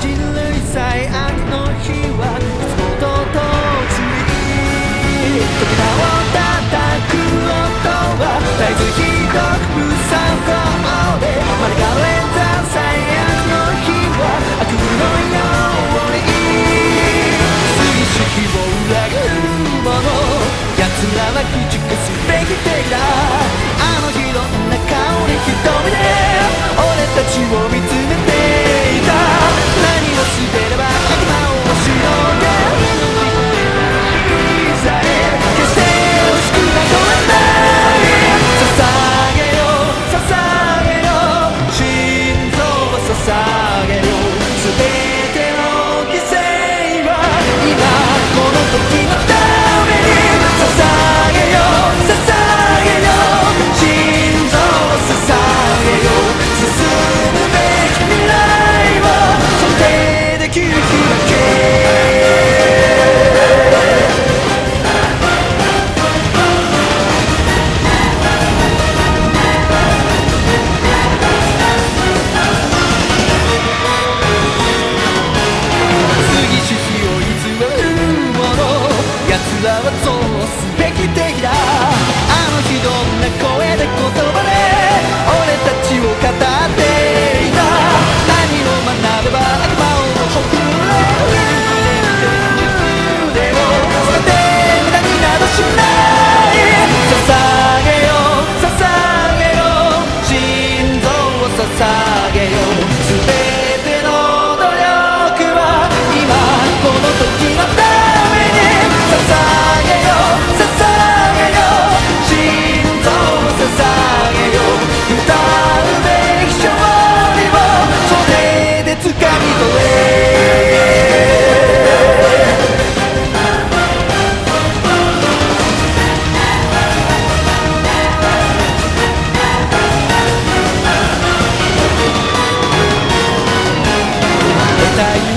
人類最悪の日はいつもととつに時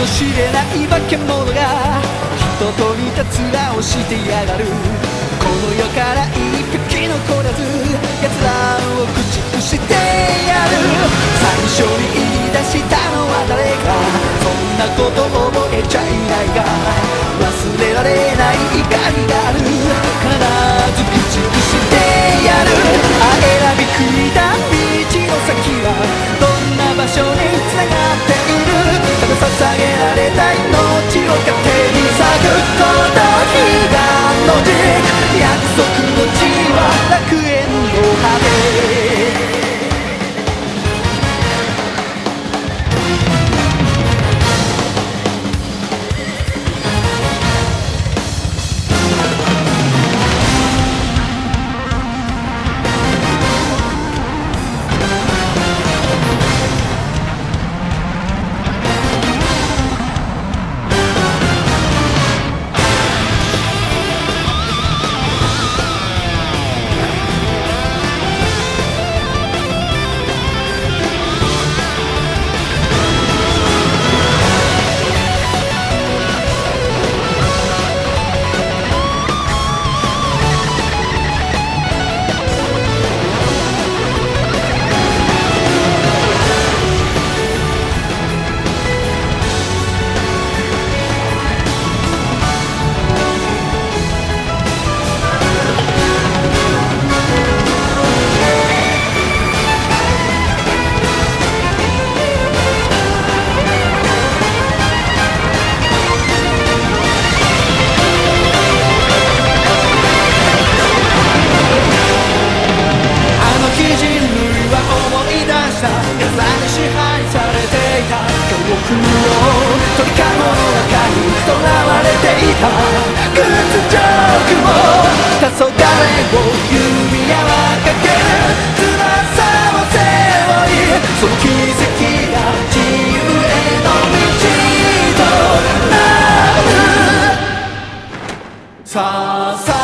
もしれない化け物が人と似た面をしてやがる。この世から一匹残らず奴らを駆逐してやる。最初に言い出したのは誰か。そんなこと覚えちゃいないが忘れられない怒りがある。体空を鳥かの中にとわれていた。屈辱をジョーク黄昏を弓矢はかける翼を背負い。その奇跡が自由への道となる。さあさあ